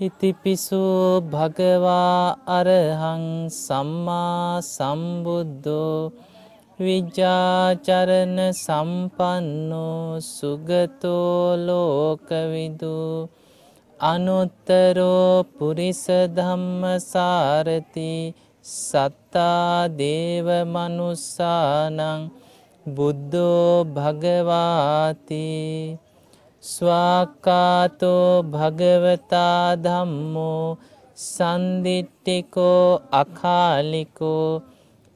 ඉතිපිසෝ භගවා අරහං සම්මා සම්බුද්ධෝ විජාචරණ සම්පන්නෝ සුගතෝ ලෝකවිදු අනුත්තරෝ පුරිස ධම්ම සාරති සත්තා දේව මනුස්සානං බුද්ධෝ භගවාති ස්වාකාතෝ භගවතා ධම්මෝ සන්දිට්ටිකෝ අකාලිකෝ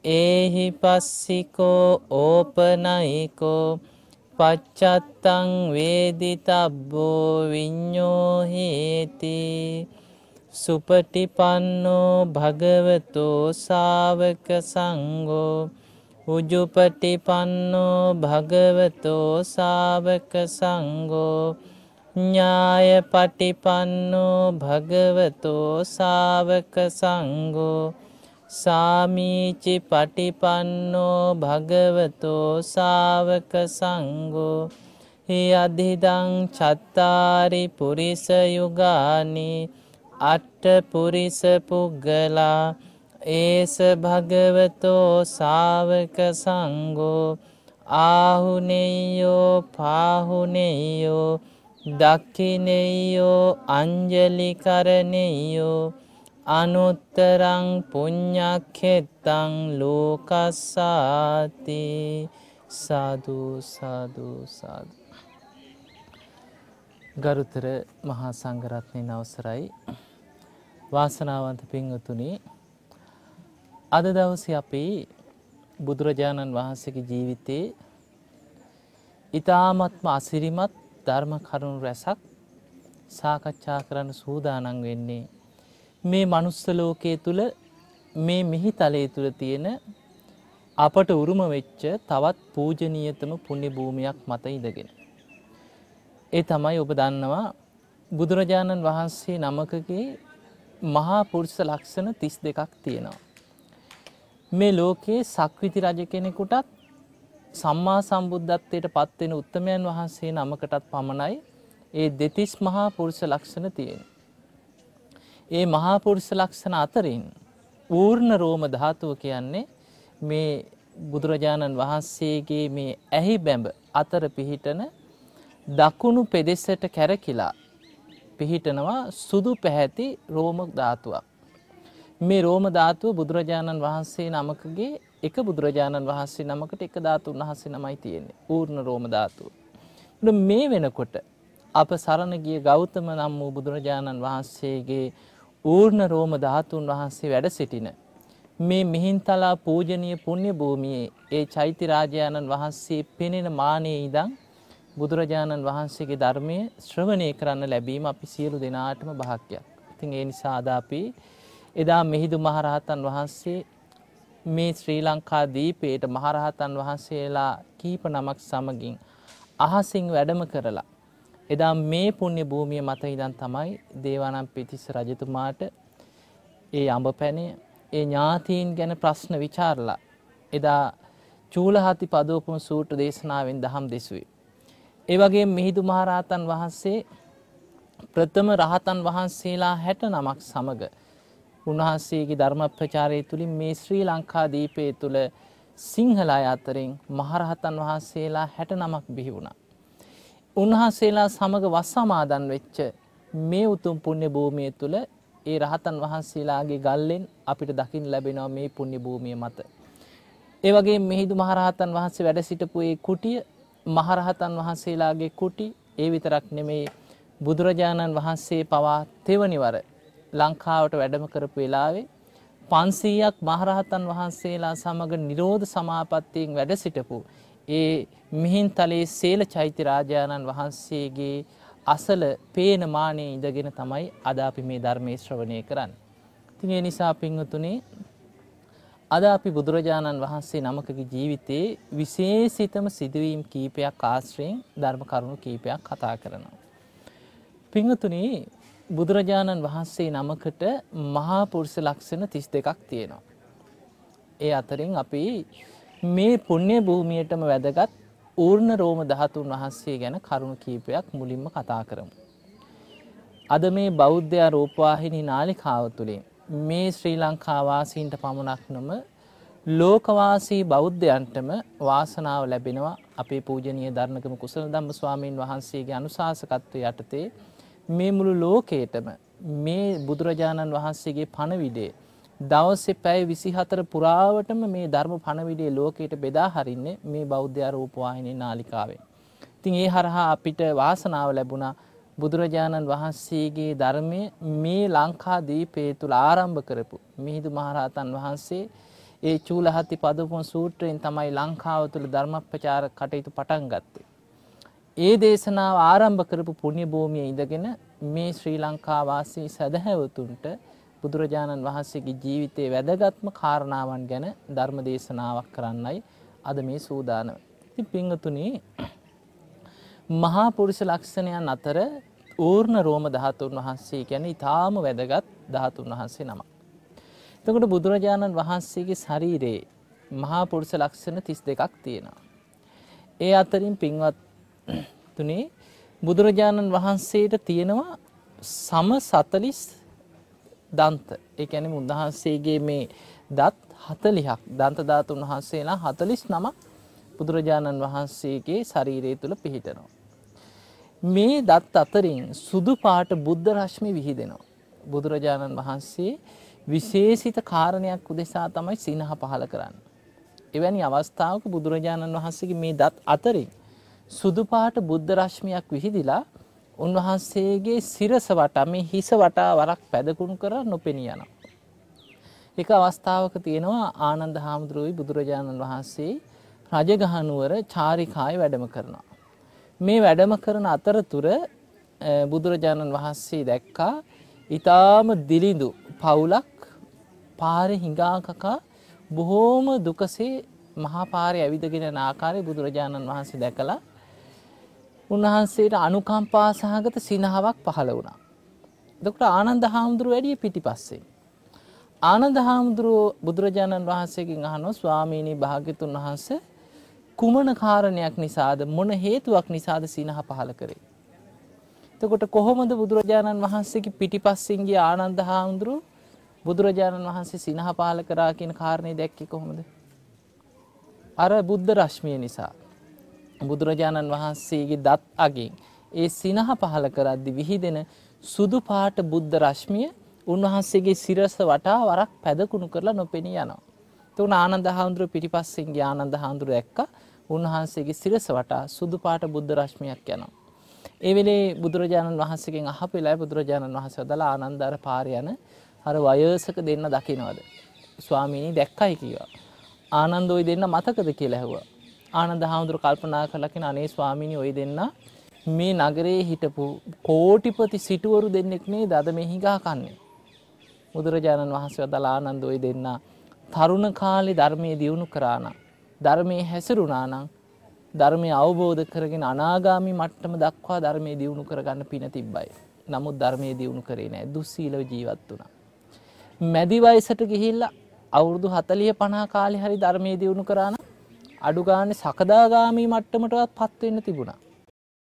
ඒහි පස්සිකෝ ඕපනයිකෝ පච්චත්තං වේදිතබ්බෝ විඤ්ඥෝහේති සුපටිපන්නෝ භගවතෝ සාවක සංගෝ උජුපටිපන්නෝ භගවතෝ සාවක සංගෝ ඥාය පටිපන්නෝ භගවතෝ සාවක සංගෝ සාමීචි පටිපන්නෝ භගවතෝ සාවක සංගෝ හි අධිදං චත්තාරි පුරිස යුගානි අට්ට පුරිස පුග්ගලා ඒස භගවතෝ සාවක සංගෝ ආහුනෙයෝ පාහුනෙයෝ දක්කිනෙයෝ අංජලිකරනෙයෝ අනුත්තරං පුඤ්ඥක්හෙත්තං ලෝකස්සාති සාධූ සාධූ සාධ. ගරුතර මහා සංගරත්නය නවසරයි වාසනාවන්ත පින්වතුනේ අද දවස අපි බුදුරජාණන් වහන්සේගේ ජීවිතයේ ඉතාමත්ම අසිරිමත් ධර්ම කරුණු රැසක් සාකච්ඡා කරන්න සූදානන් වෙන්නේ. මේ මනුස්සලෝකයේ තුළ මේ මිහි තලයේ තුළ තියෙන අපට උරුම වෙච්ච තවත් පූජනීයතම පුුණ්‍ය භූමියක් මත ඉදගෙන. ඒ තමයි ඔබ දන්නවා බුදුරජාණන් වහන්සේ නමකගේ මහා පුරුෂ ලක්ෂණ තිස් දෙකක් තියෙනවා. මේ ලෝකයේ සක්විති රජ කෙනෙකුටත් සම්මා සම්බුද්ධත්වයට පත්වෙන උත්තමයන් වහන්සේ නමකටත් පමණයි ඒ දෙතිස් මහා පුරුෂ ලක්ෂණ තියෙන. ඒ මහා පුරුෂ ලක්ෂණ අතරින් ඌර්ණ රෝම ධාතුව කියන්නේ මේ බුදුරජාණන් වහන්සේගේ මේ ඇහි බැඹ අතර පිහිටන දකුණු පෙදෙස්සට කැරකිලා පිහිටනවා සුදු පැහැති රෝම ධාතුවක්. මේ රෝම ධාතුව බුදුරජාණන් වහන්සේ නමකගේ එක බුදුරජාණන් වහන්සේ නමකට එක ධාතුන් වහන්සේ නමයි තියෙන්නේ ඌර්ණ රෝම ධාතුව. මේ වෙනකොට අප සරණ ගිය ගෞතම නම් වූ බුදුරජාණන් වහන්සේගේ ඌර්ණ රෝම ධාතුන් වහන්සේ වැඩ සිටින. මේ මිහින්තලා පූජනීය පුුණ්‍ය භූමියයේ ඒ චෛත්‍යරාජාණන් වහන්සේ පෙනෙන මානයේ ඉදං බුදුරජාණන් වහන්සේගේ ධර්මය ශ්‍රවණය කරන්න ලැබීම අපි සියලු දෙනාටම භාක්‍යයක්. ඉතින් ඒ නිසා අදාපී එදා මෙහිදු මහරහතන් වහන්සේ මේ ශ්‍රී ලංකා දීපයට මහරහතන් වහන්සේලා කීප නමක් සමගින් අහසිං වැඩම කරලා. එදා මේ පුුණ්‍ය භූමිය මත ඉදන් තමයි දේවානම් පිතිස්ස රජතුමාට ඒ අඹ පැනේ ඒ ඥාතීන් ගැන ප්‍රශ්න විචාරලා එදා චූලහති පදෝපම සූට දේශනාවෙන් දහම් දෙසුවේ. ඒවගේ මිහිදු මහරහතන් වහන්සේ ප්‍රථම රහතන් වහන්සේලා හැට නමක් සමඟ උන්වහන්සේගේ ධර්ම ප්‍රචාරය තුළින් මේ ශ්‍රී ලංකාදීපය තුළ සිංහලා අතරින් මහරහතන් වහන්සේලා හැට නමක් බිහි වුණා. උන්වහන්සේලා සමඟ වස්සමාදන් වෙච්ච මේ උතුම් පුුණ්‍ය භූමිය තුළ ඒ රහතන් වහන්සේලාගේ ගල්ලෙන් අපිට දකිින් ලැබෙනවා මේ පුුණ්‍ය භූමිය මත. ඒවගේ මෙහිදු මහරහතන් වහන්සේ වැඩ සිටපු ඒ කුටිය මහරහතන් වහන්සේලාගේ කුටි ඒ විතරක් නෙමේ බුදුරජාණන් වහන්සේ පවා තෙවනිවර ලංකාවට වැඩම කරපු වෙලාවේ පන්සීයක් මහරහතන් වහන්සේලා සමඟ නිරෝධ සමාපත්තියෙන් වැඩ සිටපු. ඒ මිහින් තලේ සේල චෛත්‍ය රාජාණන් වහන්සේගේ අසල පේන මානය ඉඳගෙන තමයි අද අපි මේ ධර්මය ශ්‍රවණය කරන්න. තිගේ නිසා පිංහතුනේ අද අපි බුදුරජාණන් වහන්සේ නමකගේ ජීවිතයේ විශේසිතම සිදුවීම් කීපයක් ආශ්‍රයෙන් ධර්ම කරුණු කීපයක් කතා කරනවා. පිංහතුනේ බුදුරජාණන් වහන්සේ නමකට මහා පුරුෂ ලක්ෂණ තිස් දෙකක් තියෙනවා. ඒ අතරින් අපි මේ පුුණ්‍ය භූමියටම වැදගත් ඌර්ණ රෝම දහතුන් වහන්සේ ගැන කරුණු කීපයක් මුලින්ම කතා කරමු. අද මේ බෞද්ධ රූපවාහිනී නාලිකාව තුළින් මේ ශ්‍රී ලංකාවාසීන්ට පමණක් නොම ලෝකවාසී බෞද්ධයන්ටම වාසනාව ලැබෙනවා අපේ පූජනීය ධර්මකම කුසල ධම්ම ස්වාමීන් වහන්සේගේ අනුශාසකත්වය යටතේ මේ මුළු ලෝකයටම මේ බුදුරජාණන් වහන්සේගේ පණවිඩේ දවසේ පැය 24 පුරාවටම මේ ධර්ම පණවිඩේ ලෝකයට බෙදා හරින්නේ මේ බෞද්ධ රූපවාහිනී නාලිකාවෙන්. ඉතින් ඒ හරහා අපිට වාසනාව ලැබුණා බුදුරජාණන් වහන්සේගේ ධර්මය මේ ලංකා දීපේ තුළ ආරම්භ කරපු මිහිදු මහරහතන් වහන්සේ ඒ චූලහත්ති පදපුන් සූත්‍රයෙන් තමයි ලංකාව තුළ ධර්මප්‍රචාර කටයුතු පටන් ගත්තේ. ඒ දේශනාව ආරම්භ කරපු පුුණ්‍ය භූමිය ඉඳගෙන මේ ශ්‍රී ලංකාවාසී සැදහැවතුන්ට බුදුරජාණන් වහන්සේගේ ජීවිතයේ වැදගත්ම කාරණාවන් ගැන ධර්ම දේශනාවක් කරන්නයි අද මේ සූදානව. ති පිංහතුනේ මහා පුරුෂ ලක්ෂණයන් අතර ඌර්ණ රෝම ධාතුන් වහන්සේ ගැන ඉතාම වැදගත් ධාතුන් වහන්සේ නම. එතකොට බුදුරජාණන් වහන්සේගේ ශරීරයේ මහා පුරුෂ ලක්ෂණ තිස් දෙකක් තියෙනවා. ඒ අතරින් පින්වත් තුනේ බුදුරජාණන් වහන්සේට තියෙනවා සම සතලිස් දන්ත ඒ ඇන උන්වහන්සේගේ මේ දත් හතලිහක් දන්තධාතුන් වහන්සේලා හතලිස් නමක් බුදුරජාණන් වහන්සේගේ ශරීරය තුළ පිහිටනවා. මේ දත් අතරින් සුදු පාට බුද්ධ රශ්මි විහිදෙනවා. බුදුරජාණන් වහන්සේ විශේෂිත කාරණයක් උදෙසා තමයි සිනහ පහල කරන්න. එවැනි අවස්ථාවක බුදුරජාණන් වහන්සේගේ මේ දත් අතරින් සුදු පාට බුද්ධ රශ්මියක් විහිදිලා උන්වහන්සේගේ සිරස වටා මේ හිස වටා වරක් පැදකුණු කර නොපෙනී යනවා. එක අවස්ථාවක තියෙනවා ආනන්ද හාමුදුරුවයි බුදුරජාණන් වහන්සේ රජගහනුවර චාරිකාය වැඩම කරනවා. මේ වැඩම කරන අතරතුර බුදුරජාණන් වහන්සේ දැක්කා ඉතාම දිලිඳු පවුලක් පාර හිඟාකකා බොහෝම දුකසේ මහාපාරය ඇවිදගෙන ආකාරය බුදුරජාණන් වහන්සේ දැකලා උන්වහන්සේට අනුකම්පා සහගත සිනහාවක් පහළ වුණා. දොක්ට ආනන්ද හාමුදුරුව වැඩිය පිටි පස්සේ. ආනන්ද හාමුදුරුව බුදුරජාණන් වහන්සේකින් අහනෝ ස්වාමීණී භාග්‍යතුන් වහන්සේ කුමන කාරණයක් නිසාද මොන හේතුවක් නිසාද සිනහ පහල කරේ. තකොට කොහොමද බුදුරජාණන් වහන්සේගේ පිටිපස්සෙන්ගේ ආනන්ද හාමුදුරු බුදුරජාණන් වහන්සේ සිනහ පාල කරා කියන කාරණය දැක්කෙ කොහොමද. අර බුද්ධ රශ්මිය නිසා. බුදුරජාණන් වහන්සේගේ දත් අගෙන් ඒ සිනහ පහල කරද්දි විහිදෙන සුදු පාට බුද්ධ රශ්මිය උන්වහන්සේගේ සිරස වටා වරක් පැදකුණු කරලා නොපෙනී යනවා. තුන ආනන්ද හාමුදුරුව පිටිපස්සෙන්ගේ ආනන්ද හාමුදුරුව එක්ක උන්වහන්සේගේ සිරස වටා සුදු පාට බුද්ධ රශ්මියක් යනවා. ඒ වෙලේ බුදුරජාණන් වහන්සේගෙන් අහපෙලා බුදුරජාණන් වහන්සේ වදලා ආනන්දර පාර යන අර වයසක දෙන්න දකිනවද. ස්වාමීනි දැක්කයි කියවා. ආනන්ද ඔය දෙන්න මතකද කියලා ඇහුවා. ආනන්ද හාමුදුරුව කල්පනා කළකින අනේ ස්වාමීනි ඔය දෙන්න මේ නගරේ හිටපු කෝටිපති සිටුවරු දෙන්නෙක්නේ දද මෙහිගා කන්නේ. බුදුරජාණන් වහන්සේ වදලා ආනන්ද ඔය දෙන්නා තරුණ කාලෙ ධර්මය දියුණු කරානම් ධර්මය හැසිරුණානං ධර්මය අවබෝධ කරගෙන අනාගාමි මට්ටම දක්වා ධර්මය දියුණු කරගන්න පින තිබ්බයි. නමුත් ධර්මය දියුණු කරේ නෑ දුස්සීලව ජීවත් වුණ. මැදි වයසට ගිහිල්ල අවුරුදු හතලිය පනා කාලි හරි ධර්මය දියුණු කරාන අඩුගාන සකදාගාමී මට්ටමටවත් පත්වවෙන්න තිබුණා.